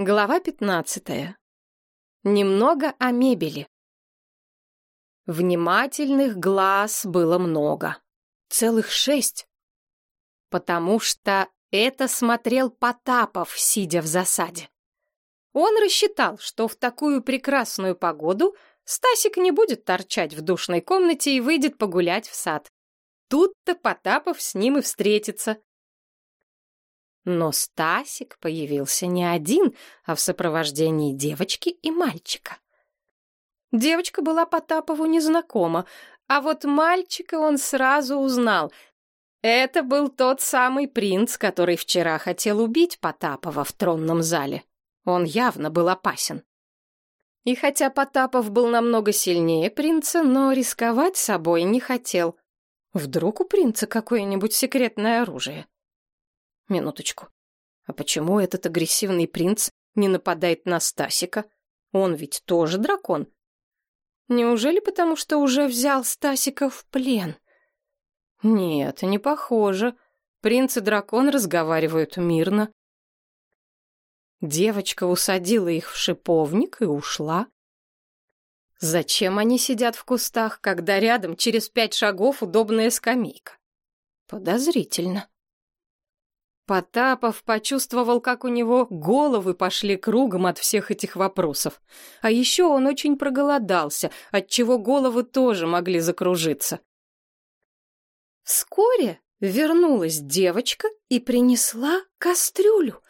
Глава пятнадцатая. Немного о мебели. Внимательных глаз было много. Целых шесть. Потому что это смотрел Потапов, сидя в засаде. Он рассчитал, что в такую прекрасную погоду Стасик не будет торчать в душной комнате и выйдет погулять в сад. Тут-то Потапов с ним и встретится. Но Стасик появился не один, а в сопровождении девочки и мальчика. Девочка была Потапову незнакома, а вот мальчика он сразу узнал. Это был тот самый принц, который вчера хотел убить Потапова в тронном зале. Он явно был опасен. И хотя Потапов был намного сильнее принца, но рисковать собой не хотел. Вдруг у принца какое-нибудь секретное оружие? Минуточку. А почему этот агрессивный принц не нападает на Стасика? Он ведь тоже дракон. Неужели потому, что уже взял Стасика в плен? Нет, не похоже. Принц и дракон разговаривают мирно. Девочка усадила их в шиповник и ушла. Зачем они сидят в кустах, когда рядом через пять шагов удобная скамейка? Подозрительно. Потапов почувствовал, как у него головы пошли кругом от всех этих вопросов. А еще он очень проголодался, отчего головы тоже могли закружиться. Вскоре вернулась девочка и принесла кастрюлю,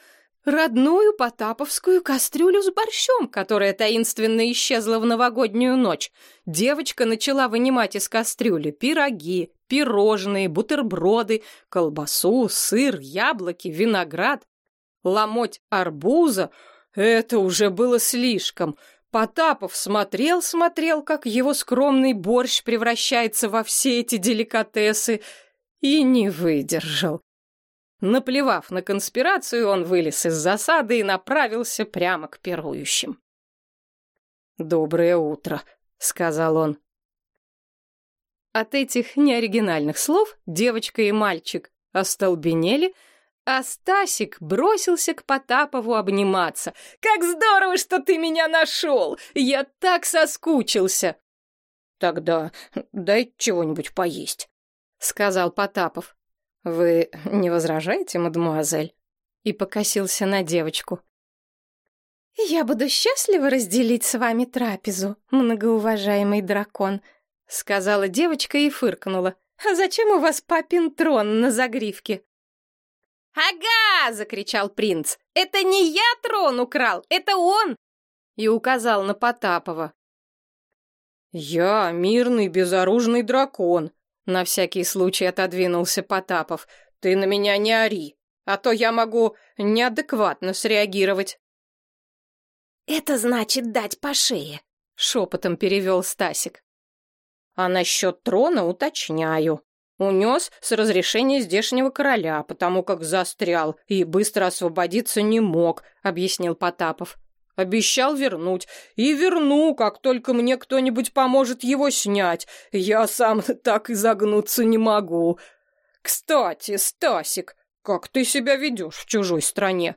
родную потаповскую кастрюлю с борщом, которая таинственно исчезла в новогоднюю ночь. Девочка начала вынимать из кастрюли пироги, пирожные, бутерброды, колбасу, сыр, яблоки, виноград. Ломоть арбуза — это уже было слишком. Потапов смотрел-смотрел, как его скромный борщ превращается во все эти деликатесы, и не выдержал. Наплевав на конспирацию, он вылез из засады и направился прямо к пирующим. «Доброе утро», — сказал он. От этих неоригинальных слов девочка и мальчик остолбенели, а Стасик бросился к Потапову обниматься. «Как здорово, что ты меня нашел! Я так соскучился!» «Тогда дай чего-нибудь поесть», — сказал Потапов. «Вы не возражаете, мадемуазель?» И покосился на девочку. «Я буду счастлива разделить с вами трапезу, многоуважаемый дракон», — сказала девочка и фыркнула. «А зачем у вас папин трон на загривке?» «Ага!» — закричал принц. «Это не я трон украл, это он!» И указал на Потапова. «Я мирный безоружный дракон», на всякий случай отодвинулся Потапов. «Ты на меня не ори, а то я могу неадекватно среагировать». «Это значит дать по шее», — шепотом перевел Стасик. «А насчет трона уточняю. Унес с разрешения здешнего короля, потому как застрял и быстро освободиться не мог», — объяснил Потапов. Обещал вернуть. И верну, как только мне кто-нибудь поможет его снять. Я сам так изогнуться не могу. Кстати, Стасик, как ты себя ведешь в чужой стране?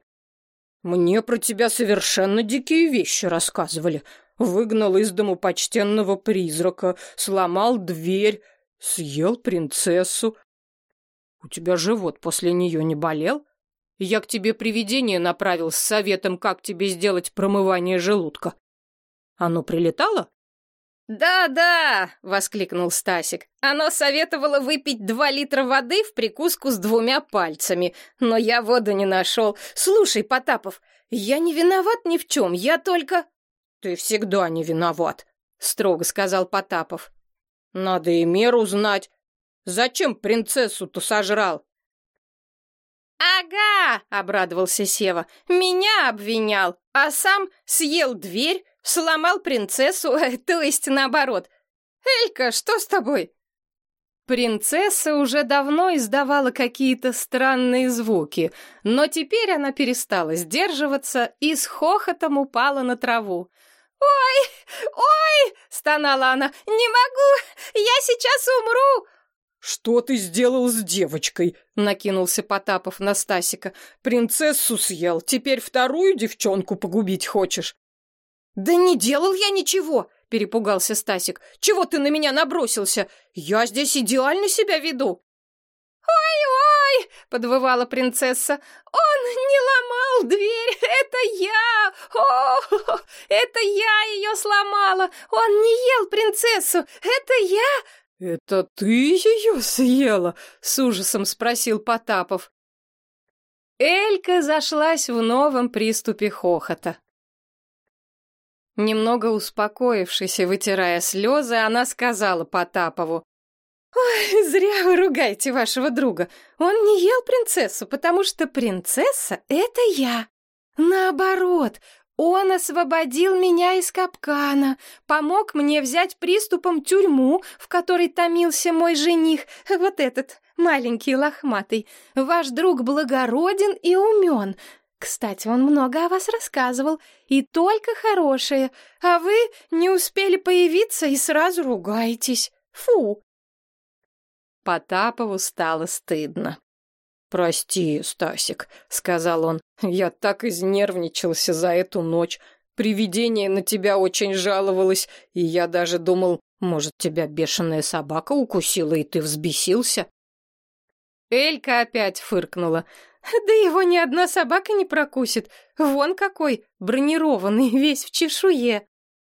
Мне про тебя совершенно дикие вещи рассказывали. Выгнал из дому почтенного призрака, сломал дверь, съел принцессу. У тебя живот после нее не болел? Я к тебе привидение направил с советом, как тебе сделать промывание желудка. Оно прилетало? «Да-да!» — воскликнул Стасик. «Оно советовало выпить два литра воды в прикуску с двумя пальцами, но я воду не нашел. Слушай, Потапов, я не виноват ни в чем, я только...» «Ты всегда не виноват», — строго сказал Потапов. «Надо и меру знать. Зачем принцессу-то сожрал? «Ага!» — обрадовался Сева. «Меня обвинял, а сам съел дверь, сломал принцессу, то есть наоборот. Элька, что с тобой?» Принцесса уже давно издавала какие-то странные звуки, но теперь она перестала сдерживаться и с хохотом упала на траву. «Ой, ой!» — стонала она. «Не могу! Я сейчас умру!» «Что ты сделал с девочкой?» — накинулся Потапов на Стасика. «Принцессу съел, теперь вторую девчонку погубить хочешь?» «Да не делал я ничего!» — перепугался Стасик. «Чего ты на меня набросился? Я здесь идеально себя веду!» «Ой-ой!» — подвывала принцесса. «Он не ломал дверь! Это я! О, это я ее сломала! Он не ел принцессу! Это я!» «Это ты ее съела?» — с ужасом спросил Потапов. Элька зашлась в новом приступе хохота. Немного успокоившись и вытирая слезы, она сказала Потапову. «Ой, зря вы ругаете вашего друга. Он не ел принцессу, потому что принцесса — это я. Наоборот, он освободил меня из капкана, помог мне взять приступом тюрьму, в которой томился мой жених, вот этот, маленький лохматый. Ваш друг благороден и умен. Кстати, он много о вас рассказывал, и только хорошее, а вы не успели появиться и сразу ругаетесь. Фу!» Потапову стало стыдно. «Прости, Стасик», — сказал он, — «я так изнервничался за эту ночь. Привидение на тебя очень жаловалось, и я даже думал, может, тебя бешеная собака укусила, и ты взбесился?» Элька опять фыркнула. «Да его ни одна собака не прокусит. Вон какой, бронированный, весь в чешуе».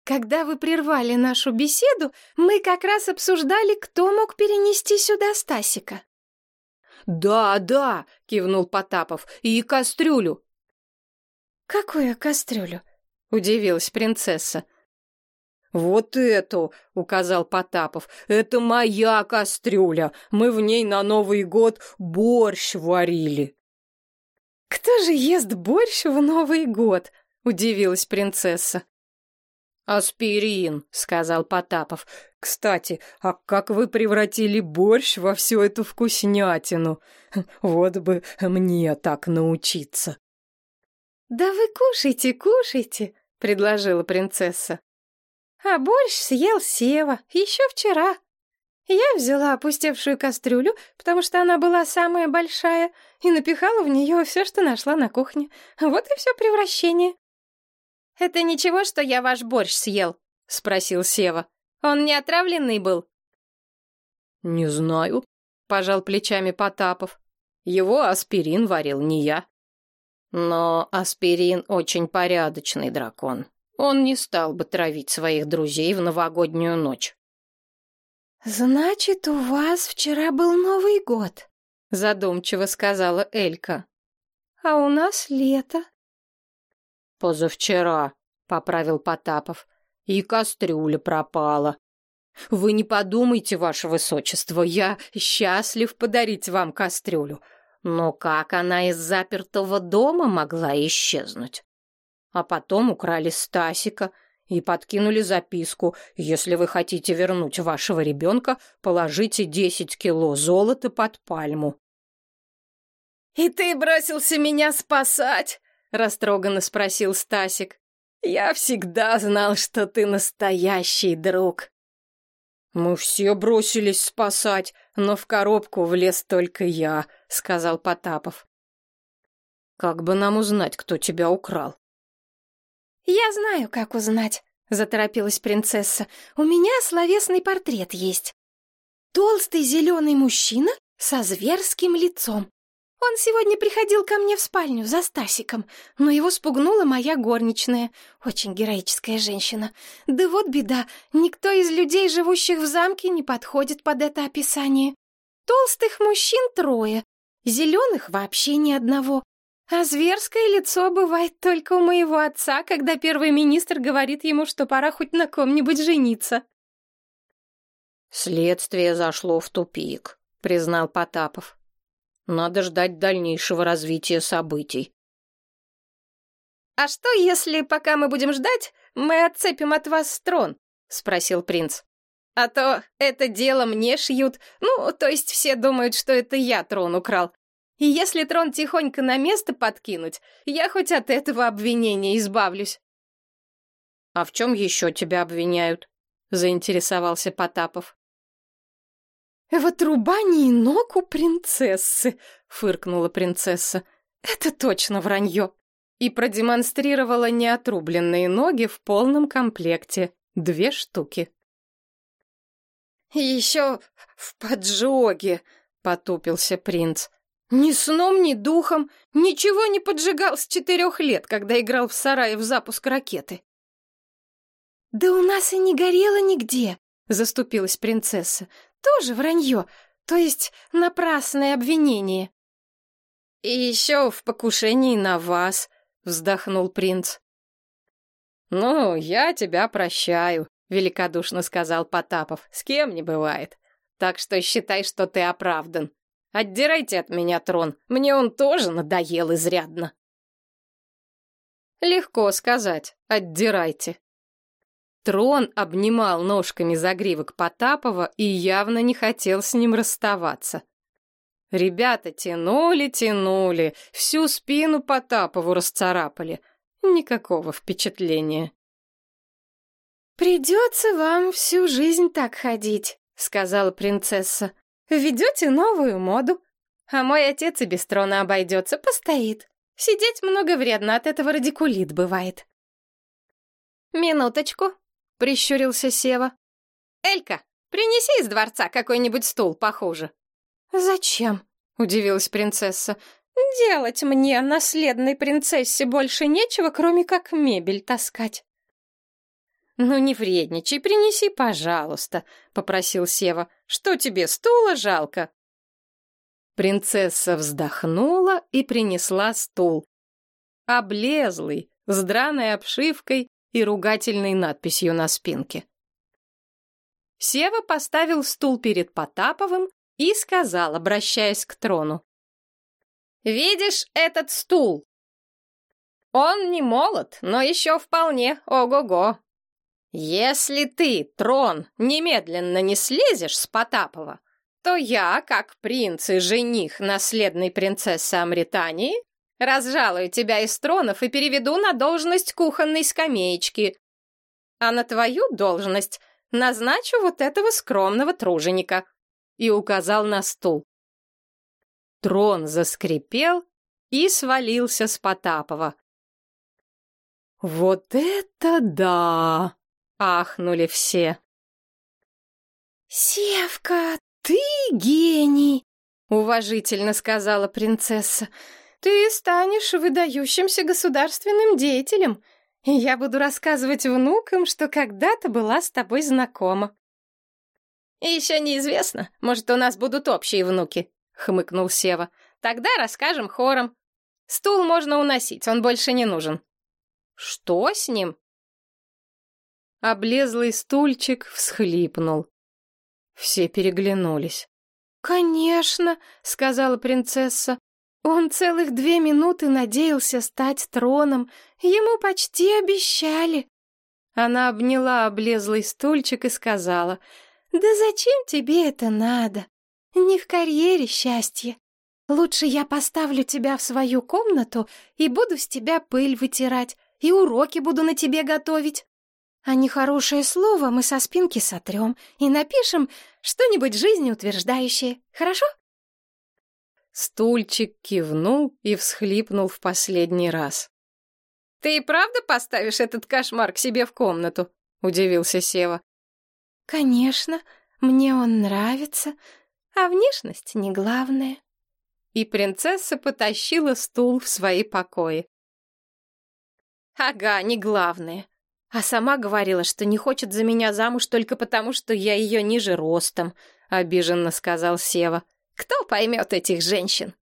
Когда вы прервали нашу беседу, мы как раз обсуждали, кто мог перенести сюда Стасика. «Да, да!» — кивнул Потапов. «И кастрюлю!» «Какую кастрюлю?» — удивилась принцесса. «Вот эту!» — указал Потапов. «Это моя кастрюля! Мы в ней на Новый год борщ варили!» «Кто же ест борщ в Новый год?» — удивилась принцесса. «Аспирин», — сказал Потапов. «Кстати, а как вы превратили борщ во всю эту вкуснятину? Вот бы мне так научиться». «Да вы кушайте, кушайте», — предложила принцесса. «А борщ съел Сева еще вчера. Я взяла опустевшую кастрюлю, потому что она была самая большая, и напихала в нее все, что нашла на кухне. Вот и все превращение». «Это ничего, что я ваш борщ съел?» — спросил Сева. «Он не отравленный был?» «Не знаю», — пожал плечами Потапов. «Его аспирин варил не я». Но аспирин очень порядочный дракон. Он не стал бы травить своих друзей в новогоднюю ночь. «Значит, у вас вчера был Новый год», — задумчиво сказала Элька. «А у нас лето». «Позавчера», — поправил Потапов, — «и кастрюля пропала». «Вы не подумайте, ваше высочество, я счастлив подарить вам кастрюлю. Но как она из запертого дома могла исчезнуть? А потом украли Стасика и подкинули записку. Если вы хотите вернуть вашего ребенка, положите десять кило золота под пальму». «И ты бросился меня спасать?» Растроганно спросил Стасик. Я всегда знал, что ты настоящий друг. Мы все бросились спасать, но в коробку влез только я, сказал Потапов. Как бы нам узнать, кто тебя украл? Я знаю, как узнать, заторопилась принцесса. У меня словесный портрет есть. Толстый зеленый мужчина со зверским лицом. Он сегодня приходил ко мне в спальню за Стасиком, но его спугнула моя горничная, очень героическая женщина. Да вот беда, никто из людей, живущих в замке, не подходит под это описание. Толстых мужчин трое, зеленых вообще ни одного. А зверское лицо бывает только у моего отца, когда первый министр говорит ему, что пора хоть на ком-нибудь жениться. «Следствие зашло в тупик», — признал Потапов. Надо ждать дальнейшего развития событий. «А что, если, пока мы будем ждать, мы отцепим от вас трон?» — спросил принц. «А то это дело мне шьют, ну, то есть все думают, что это я трон украл. И если трон тихонько на место подкинуть, я хоть от этого обвинения избавлюсь». «А в чем еще тебя обвиняют?» — заинтересовался Потапов. В отрубании ног у принцессы», — фыркнула принцесса. «Это точно вранье». И продемонстрировала неотрубленные ноги в полном комплекте. Две штуки. «Еще в поджоге», — потупился принц. Ни сном, ни духом, ничего не поджигал с четырех лет, когда играл в сарае в запуск ракеты. «Да у нас и не горело нигде», — заступилась принцесса. «Тоже вранье, то есть напрасное обвинение». «И еще в покушении на вас», — вздохнул принц. «Ну, я тебя прощаю», — великодушно сказал Потапов. «С кем не бывает. Так что считай, что ты оправдан». Отдирайте от меня трон, мне он тоже надоел изрядно. Легко сказать, отдирайте. Трон обнимал ножками загривок Потапова и явно не хотел с ним расставаться. Ребята тянули, тянули, всю спину Потапову расцарапали. Никакого впечатления. «Придется вам всю жизнь так ходить», — сказала принцесса. Введете новую моду. А мой отец и без трона обойдется, постоит. Сидеть много вредно, от этого радикулит бывает. «Минуточку», — прищурился Сева. «Элька, принеси из дворца какой-нибудь стул похуже». «Зачем?» — удивилась принцесса. «Делать мне, наследной принцессе, больше нечего, кроме как мебель таскать». «Ну не вредничай, принеси, пожалуйста», — попросил Сева. «Что тебе, стула жалко?» Принцесса вздохнула и принесла стул. Облезлый, с драной обшивкой и ругательной надписью на спинке. Сева поставил стул перед Потаповым и сказал, обращаясь к трону. «Видишь этот стул? Он не молод, но еще вполне ого-го. «Если ты, трон, немедленно не слезешь с Потапова, то я, как принц и жених наследной принцессы Амритании, разжалую тебя из тронов и переведу на должность кухонной скамеечки. А на твою должность назначу вот этого скромного труженика». И указал на стул. Трон заскрипел и свалился с Потапова. «Вот это да!» Ахнули все. «Севка, ты гений!» — уважительно сказала принцесса. «Ты станешь выдающимся государственным деятелем, и я буду рассказывать внукам, что когда-то была с тобой знакома». «Еще неизвестно, может, у нас будут общие внуки», — хмыкнул Сева. «Тогда расскажем хором. Стул можно уносить, он больше не нужен». «Что с ним?» Облезлый стульчик всхлипнул. Все переглянулись. «Конечно», — сказала принцесса. «Он целых две минуты надеялся стать троном. Ему почти обещали». Она обняла облезлый стульчик и сказала. «Да зачем тебе это надо? Не в карьере счастье. Лучше я поставлю тебя в свою комнату и буду с тебя пыль вытирать, и уроки буду на тебе готовить. А нехорошее слово мы со спинки сотрем и напишем что-нибудь жизнеутверждающее. Хорошо? Стульчик кивнул и всхлипнул в последний раз. «Ты и правда поставишь этот кошмар к себе в комнату?» — удивился Сева. «Конечно, мне он нравится, а внешность не главное». И принцесса потащила стул в свои покои. «Ага, не главное. А сама говорила, что не хочет за меня замуж только потому, что я ее ниже ростом, — обиженно сказал Сева. Кто поймет этих женщин?